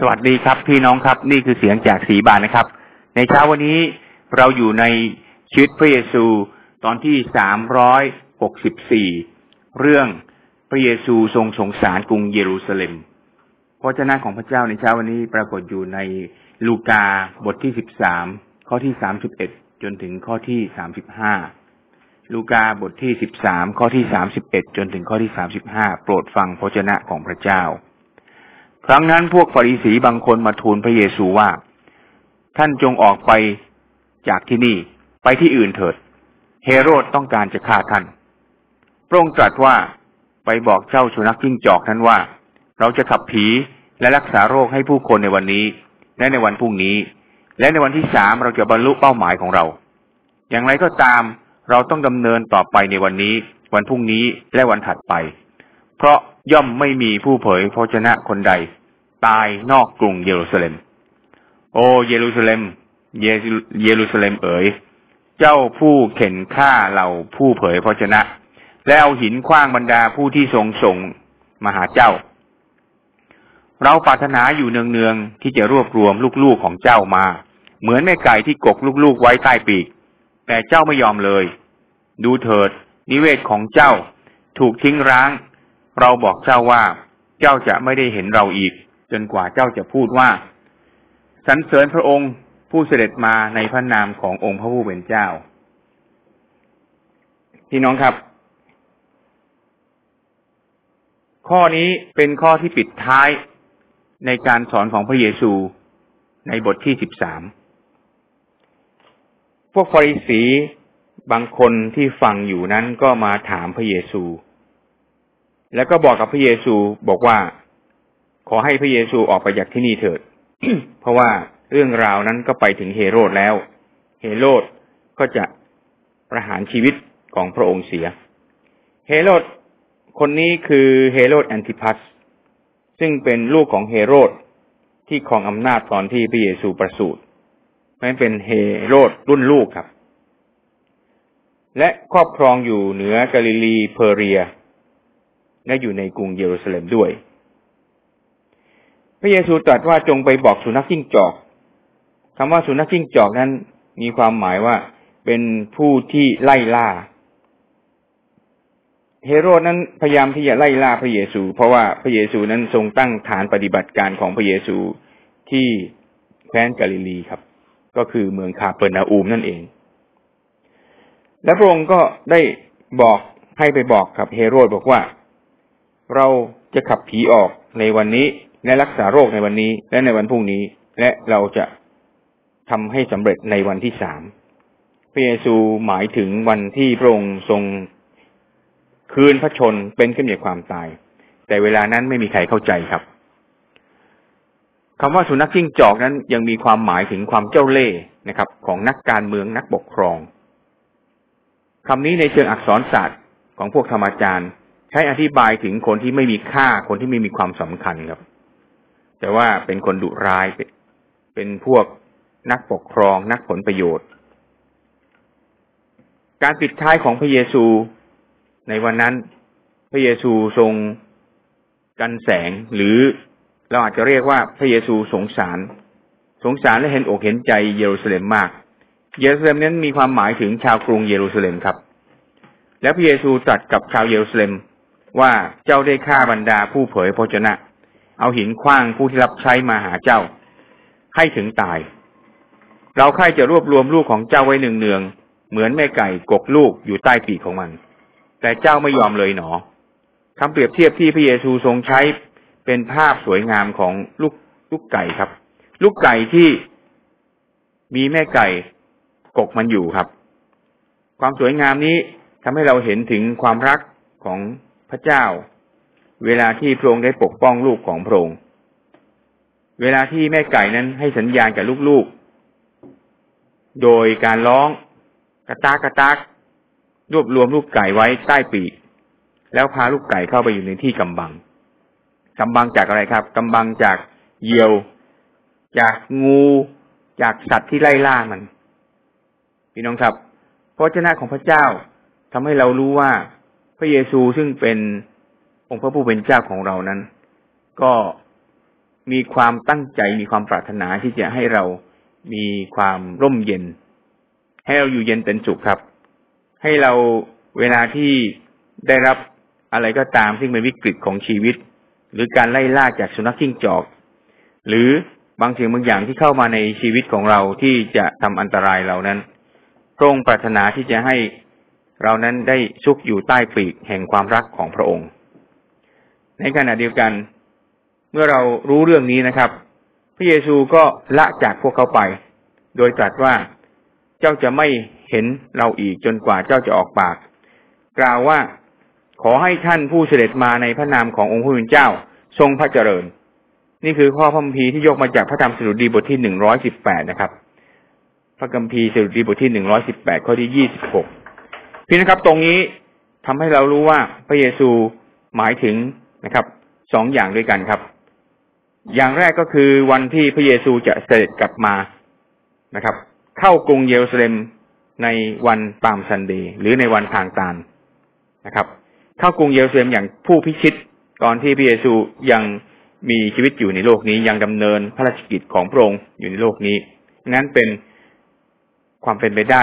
สวัสดีครับพี่น้องครับ นี่คือเสียงจากสีบานนะครับ ในเช้าวันนี้เราอยู่ในชีวิตพระเยซูตอนที่สามร้อยหกสิบสี่เรื่องพระเยซูทรงสงสารกรุงเยรูซาเล็มพระเจ้าของพระเจ้าในเช้าวันนี้ปรากฏอยู่ในลูกาบทที่สิบสามข้อที่สามสิบเอ็ดจนถึงข้อที่สามสิบห้าลูกาบทที่สิบสามข้อที่สามสิบเอ็ดจนถึงข้อที่สามสิบห้าโปรดฟังพระเจ้าของพระเจ้า ครั้งนั้นพวกฟาริสีบางคนมาทูลพระเยซูว่า ท่านจงออกไปจากที่นี่ไปที่อื่นเถิด เฮโรดต้องการจะฆ่าท่าน พระองค์ตรัสว่าไปบอกเจ้าสุนัขจิ้งจอกนั้นว่า เราจะขับผีและรักษาโรคให้ผู้คนในวันนี้ และในวันพรุ่งนี้ และในวันที่สามเราจะบรรลุเป้าหมายของเรา อย่างไรก็ตามเราต้องดำเนินต่อไปในวันนี้ วันพรุ่งนี้และวันถัดไป เพราะย่อมไม่มีผู้เผยพระชนะคนใด ตายนอกกรุงเยรูซาเล็ม โอเยรูซาเล็ม เยรูซาเล็มเอ๋ย เจ้าผู้เข็นฆ่าเราผู้เผยพระชนะ และเอาหินคว้างบรรดาผู้ที่ทรงส่งมาหาเจ้า เราปรารถนาอยู่เนืองๆที่จะรวบรวมลูกๆของเจ้ามา เหมือนแม่ไก่ที่กกลูกๆไว้ใต้ปีก แต่เจ้าไม่ยอมเลย ดูเถิด นิเวศของเจ้าถูกทิ้งร้าง เราบอกเจ้าว่าเจ้าจะไม่ได้เห็นเราอีก จนกว่าเจ้าจะพูดว่าสรรเสริญพระองค์ผู้เสด็จมาในพระนามขององค์พระผู้เป็นเจ้า พี่น้องครับ ข้อนี้เป็นข้อที่ปิดท้ายในการสอนของพระเยซูในบทที่สิบสามพวกฟาริสีบางคนที่ฟังอยู่นั้นก็มาถามพระเยซู แล้วก็บอกกับพระเยซูบอกว่าขอให้พระเยซูออกไปจากที่นี่เถิด เพราะว่าเรื่องราวนั้นก็ไปถึงเฮโรดแล้ว เฮโรดก็จะประหารชีวิตของพระองค์เสีย เฮโรดคนนี้คือเฮโรดแอนติพัส ซึ่งเป็นลูกของเฮโรดที่ครองอำนาจตอนที่พระเยซูประสูตินั่นเป็นเฮโรดรุ่นลูกครับ และครอบครองอยู่เหนือกาลิลีเพอเรีย และอยู่ในกรุงเยรูซาเล็มด้วย พระเยซูตรัสว่าจงไปบอกสุนัขจิ้งจอกคำว่าสุนัขจิ้งจอกนั้นมีความหมายว่าเป็นผู้ที่ไล่ล่า เฮโรดนั้นพยายามที่จะไล่ล่าพระเยซู เพราะว่าพระเยซูนั้นทรงตั้งฐานปฏิบัติการของพระเยซูที่แคว้นกาลิลีครับ ก็คือเมืองคาเปอร์นาอูมนั่นเอง และพระองค์ก็ได้บอกให้ไปบอกกับเฮโรดบอกว่า เราจะขับผีออกในวันนี้ และรักษาโรคในวันนี้ และในวันพรุ่งนี้ และเราจะทำให้สำเร็จในวันที่สามพระเยซูหมายถึงวันที่พระองค์ทรงคืนพระชนเป็นขึ้นจากความตาย แต่เวลานั้นไม่มีใครเข้าใจครับคำว่าสุนัขจิ้งจอกนั้นยังมีความหมายถึงความเจ้าเล่ห์นะครับ ของนักการเมืองนักปกครองคำนี้ในเชิงอักษรศาสตร์ของพวกธรรมจารย์ ใช้อธิบายถึงคนที่ไม่มีค่าคนที่ไม่มีความสำคัญครับ แต่ว่าเป็นคนดุร้าย เป็นพวกนักปกครองนักผลประโยชน์ การปิดท้ายของพระเยซูในวันนั้น พระเยซูทรงกันแสงหรือเราอาจจะเรียกว่าพระเยซูสงสาร สงสารและเห็นอกเห็นใจเยรูซาเล็มมาก เยรูซาเล็มนั้นมีความหมายถึงชาวกรุงเยรูซาเล็มครับ แล้วพระเยซูตรัสกับชาวเยรูซาเล็ม ว่าเจ้าได้ฆ่าบรรดาผู้เผยพระชนะ เอาหินคว้างผู้ที่รับใช้มาหาเจ้า ให้ถึงตาย เราใครจะรวบรวมลูกของเจ้าไว้หนึ่งเนือง เหมือนแม่ไก่กกลูกอยู่ใต้ปีกของมัน แต่เจ้าไม่ยอมเลยหนอคำเปรียบเทียบที่พระเยซูทรงใช้เป็นภาพสวยงามของลูกลูกไก่ครับ ลูกไก่ที่มีแม่ไก่กกมันอยู่ครับ ความสวยงามนี้ทำให้เราเห็นถึงความรักของ พระเจ้า เวลาที่พระองค์ได้ปกป้องลูกของพระองค์ เวลาที่แม่ไก่นั้นให้สัญญาณกับลูกๆ โดยการร้องกระตากกระตากรวบรวมลูกไก่ไว้ใต้ปีก แล้วพาลูกไก่เข้าไปอยู่ในที่กำบังกำบังจากอะไรครับกำบังจากเหยี่ยว จากงูจากสัตว์ที่ไล่ล่ามัน พี่น้องครับพระเจ้าของพระเจ้าทำให้เรารู้ว่า ระเยซูซึ่งเป็นองค์พระผู้เป็นเจ้าของเรานั้น ก็มีความตั้งใจมีความปรารถนาที่จะให้เรามีความร่มเย็น ให้เราอยู่เย็นเป็นสุขครับ ให้เราเวลาที่ได้รับอะไรก็ตามซึ่งเป็นวิกฤตของชีวิต หรือการไล่ล่าจากสุนัขจิ้งจอก หรือบางสิ่งบางอย่างที่เข้ามาในชีวิตของเราที่จะทำอันตรายเรานั้นพระองค์ปรารถนาที่จะให้ เรานั้นได้ซุกอยู่ใต้ปีกแห่งความรักของพระองค์ ในขณะเดียวกัน เมื่อเรารู้เรื่องนี้นะครับ พระเยซูก็ละจากพวกเขาไป โดยตรัสว่าเจ้าจะไม่เห็นเราอีกจนกว่าเจ้าจะออกปาก กล่าวว่าขอให้ท่านผู้เสด็จมาในพระนามขององค์พระผู้เป็นเจ้า ทรงพระเจริญ นี่คือข้อพระคัมภีร์ที่ยกมาจากพระธรรมสดุดีบทที่หนึ่งร้อยสิบแปดนะครับ พระคัมภีร์สดุดีบทที่หนึ่งร้อยสิบแปดข้อที่ยี่สิบหก พี่นะครับตรงนี้ทำให้เรารู้ว่าพระเยซูหมายถึงนะครับสองอย่างด้วยกันครับ อย่างแรกก็คือวันที่พระเยซูจะเสด็จกลับมานะครับ เข้ากรุงเยรูซาเล็มในวันปามซันเดย์หรือในวันทางตาลนะครับ เข้ากรุงเยรูซาเล็มอย่างผู้พิชิตตอนที่พระเยซูยังมีชีวิตอยู่ในโลกนี้ยังดำเนินพระราชกิจของพระองค์อยู่ในโลกนี้นั้นเป็นความเป็นไปได้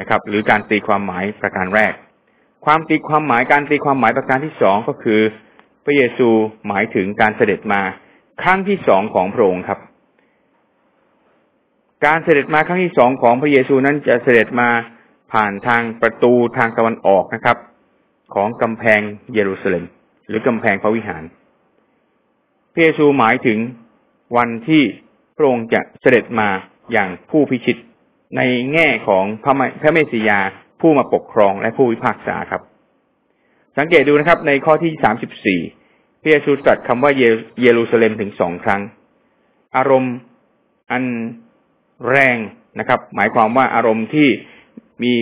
นะครับ หรือการตีความหมายประการแรก ความตีความหมายการตีความหมายประการที่สองก็คือ พระเยซูหมายถึงการเสด็จมาครั้งที่สองของพระองค์ครับ การเสด็จมาครั้งที่สองของพระเยซูนั้นจะเสด็จมาผ่านทางประตูทางตะวันออกนะครับ ของกำแพงเยรูซาเล็มหรือกำแพงพระวิหารพระเยซูหมายถึงวันที่พระองค์จะเสด็จมาอย่างผู้พิชิต ในแง่ของพระพระเมสสิยาผู้มาปกครองและผู้วิพากษาครับ สังเกตดูนะครับ ในข้อที่สามสิบสี่พระเยซูตรัสคำว่าเยรูซาเล็มถึงสองครั้ง อารมณ์อันแรงนะครับ หมายความว่าอารมณ์ที่มี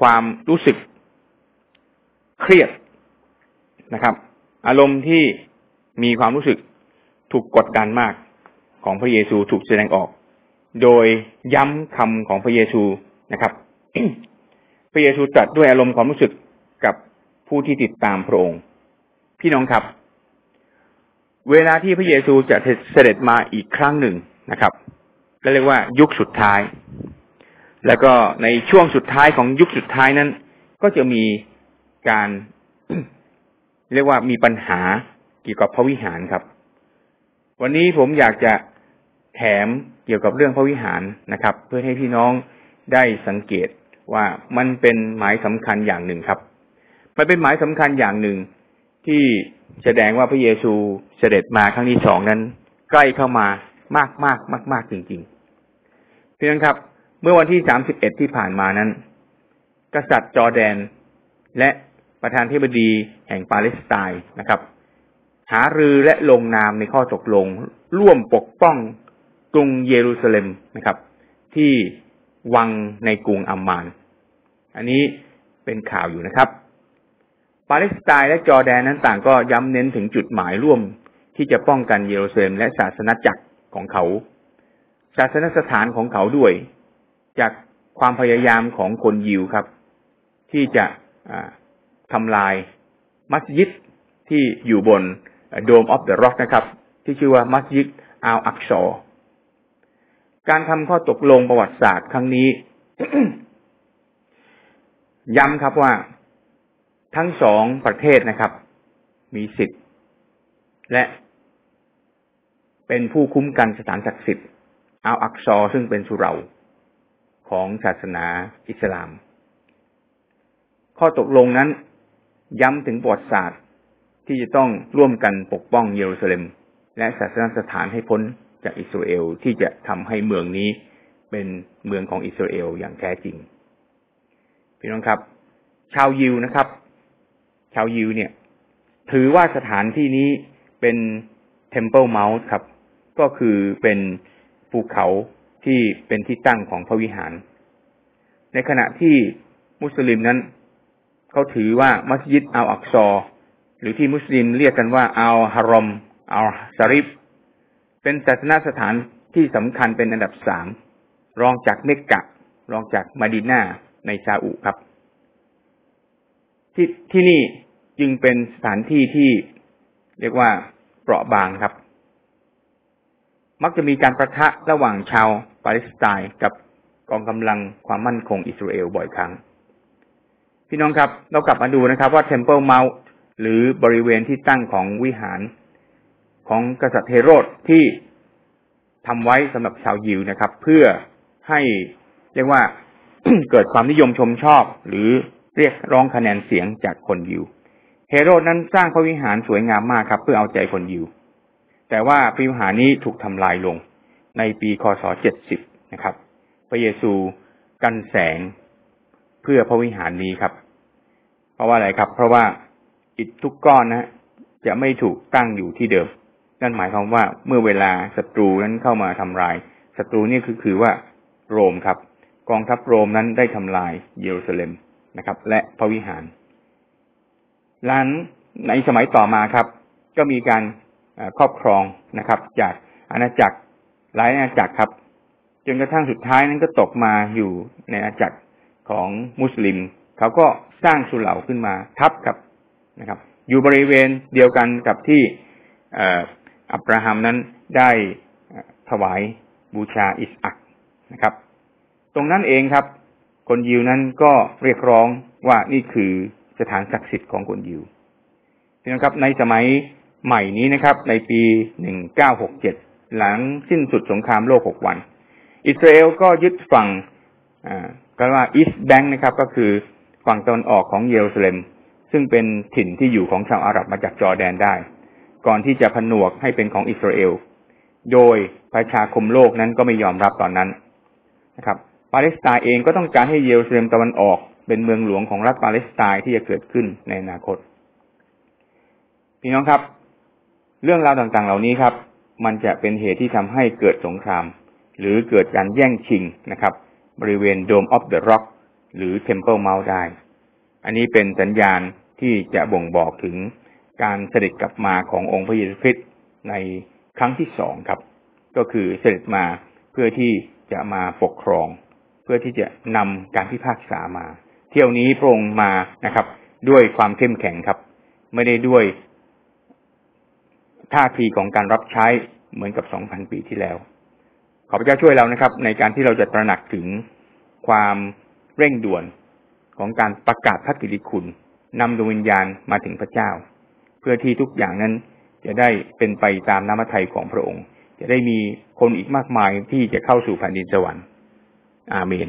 ความรู้สึกเครียดนะครับ อารมณ์ที่มีความรู้สึกถูกกดดันมากของพระเยซูถูกแสดงออก โดยย้ำคำของพระเยซูนะครับพระเยซูตรัสด้วยอารมณ์ความรู้สึกกับผู้ที่ติดตามพระองค์ พี่น้องครับ เวลาที่พระเยซูจะเสด็จมาอีกครั้งหนึ่งนะครับก็เรียกว่ายุคสุดท้าย แล้วก็ในช่วงสุดท้ายของยุคสุดท้ายนั้น ก็จะมีการ เรียกว่ามีปัญหาเกี่ยวกับพระวิหารครับ วันนี้ผมอยากจะ แถมเกี่ยวกับเรื่องพระวิหารนะครับ เพื่อให้พี่น้องได้สังเกตว่ามันเป็นหมายสำคัญอย่างหนึ่งครับ มันเป็นหมายสำคัญอย่างหนึ่ง ที่แสดงว่าพระเยซูเสด็จมาครั้งที่สองนั้น ใกล้เข้ามามากมากมากมากจริงๆพี่น้องครับ เมื่อวันที่สามสิบเอ็ดที่ผ่านมานั้น กษัตริย์จอแดน และประธานธิบดีแห่งปาเลสไตน์นะครับ หารือและลงนามในข้อตกลง ร่วมปกป้อง กรุงเยรูซาเล็มนะครับ ที่วังในกรุงอัมมาน อันนี้เป็นข่าวอยู่นะครับ ปาเลสไตน์และจอร์แดนนั้นต่างก็ย้ำเน้นถึงจุดหมายร่วมที่จะป้องกันเยรูซาเล็มและศาสนาจักรของเขา ศาสนสถานของเขาด้วย จากความพยายามของคนยิวครับ ที่จะทำลายมัสยิดที่อยู่บน Dome of the Rock นะครับ ที่ชื่อว่ามัสยิดอัลอักซอ การทำข้อตกลงประวัติศาสตร์ครั้งนี้ ย้ำครับว่าทั้งสองประเทศนะครับ มีสิทธิ์ และเป็นผู้คุ้มกันสถานศักดิ์สิทธิ์อัลอักซอซึ่งเป็นสุเราของศาสนาอิสลาม ข้อตกลงนั้น ย้ำถึงประวัติศาสตร์ที่จะต้องร่วมกันปกป้องเยรูซาเล็ม และศาสนสถานให้พ้น จากอิสราเอลที่จะทำให้เมืองนี้เป็นเมืองของอิสราเอลอย่างแท้จริง พี่น้องครับ ชาวยิวนะครับ ชาวยิวเนี่ย ถือว่าสถานที่นี้เป็น Temple Mount ครับ ก็คือเป็นภูเขาที่เป็นที่ตั้งของพระวิหาร ในขณะที่มุสลิมนั้นเขาถือว่ามัสยิดอัลอักซอ หรือที่มุสลิมเรียกกันว่าอัลฮารอมอัลซาริฟ เป็นศาสนสถานที่สำคัญเป็นอันดับสามรองจากเมกกะ รองจากมาดินาในซาอุครับ ที่ที่นี่จึงเป็นสถานที่ที่เรียกว่าเปราะบางครับ มักจะมีการประทะระหว่างชาวปาเลสไตน์กับกองกำลังความมั่นคงอิสราเอลบ่อยครั้ง พี่น้องครับ เรากลับมาดูนะครับว่า Temple Mount หรือบริเวณที่ตั้งของวิหาร ของกษัตริย์เฮโรดที่ทำไว้สำหรับชาวยิวนะครับ เพื่อให้เรียกว่าเกิดความนิยมชมชอบ หรือเรียกร้องคะแนนเสียงจากคนยิว เฮโรดนั้นสร้างพระวิหารสวยงามมากครับ เพื่อเอาใจคนยิว แต่ว่าพระวิหารนี้ถูกทำลายลงในปีคศ 70 นะครับ พระเยซูกันแสงเพื่อพระวิหารนี้ครับ เพราะว่าอะไรครับ เพราะว่าอิฐทุกก้อนนะจะไม่ถูกตั้งอยู่ที่เดิม นั่นหมายความว่าเมื่อเวลาศัตรูนั้นเข้ามาทำลายศัตรูนี่คือคือว่าโรมครับ กองทัพโรมนั้นได้ทำลายเยรูซาเล็มนะครับ และพระวิหารหลังในสมัยต่อมาครับ ก็มีการครอบครองนะครับ จากอาณาจักรหลายอาณาจักรครับ จนกระทั่งสุดท้ายนั้นก็ตกมาอยู่ในอาณาจักรของมุสลิม เขาก็สร้างสุเหร่าขึ้นมาทับกับนะครับ อยู่บริเวณเดียวกันกับที่ อับราฮัมนั้นได้ถวายบูชาอิสอักนะครับ ตรงนั้นเองครับ คนยิวนั้นก็เรียกร้องว่านี่คือสถานศักดิ์สิทธิ์ของคนยิวนะครับ ในสมัยใหม่นี้นะครับ ในปีหนึ่งเก้าหกเจ็ดหลังสิ้นสุดสงครามโลกหกวัน อิสราเอลก็ยึดฝั่งก็ว่าอีสแบงค์นะครับ ก็คือฝั่งตะวันออกของเยรูซาเล็ม ซึ่งเป็นถิ่นที่อยู่ของชาวอาหรับมาจากจอร์แดนได้ ก่อนที่จะผนวกให้เป็นของอิสราเอล โดยประชาคมโลกนั้นก็ไม่ยอมรับตอนนั้นนะครับ ปาเลสไตน์เองก็ต้องการให้เยรูซาเล็มตะวันออก เป็นเมืองหลวงของรัฐปาเลสไตน์ที่จะเกิดขึ้นในอนาคต พี่น้องครับ เรื่องราวต่างๆ เหล่านี้ครับ มันจะเป็นเหตุที่ทำให้เกิดสงคราม หรือเกิดการแย่งชิงนะครับ บริเวณ Dome of the Rock หรือ Temple Mount ได้ อันนี้เป็นสัญญาณที่จะบ่งบอกถึง การเสด็จกลับมาขององค์พระเยซูคริสต์ในครั้งที่สองครับ ก็คือเสด็จมาเพื่อที่จะมาปกครอง เพื่อที่จะนำการพิพากษามา เที่ยวนี้พระองค์มานะครับ ด้วยความเข้มแข็งครับ ไม่ได้ด้วยท่าทีของการรับใช้เหมือนกับสองพันปีที่แล้ว ขอพระเจ้าช่วยเรานะครับ ในการที่เราจะตระหนักถึงความเร่งด่วนของการประกาศพระกิติคุณนำดวงวิญญาณมาถึงพระเจ้า เพื่อที่ทุกอย่างนั้นจะได้เป็นไปตามน้ำมัไทยของพระองค์ จะได้มีคนอีกมากมายที่จะเข้าสู่แผ่นดินสวรรค์ อาเมน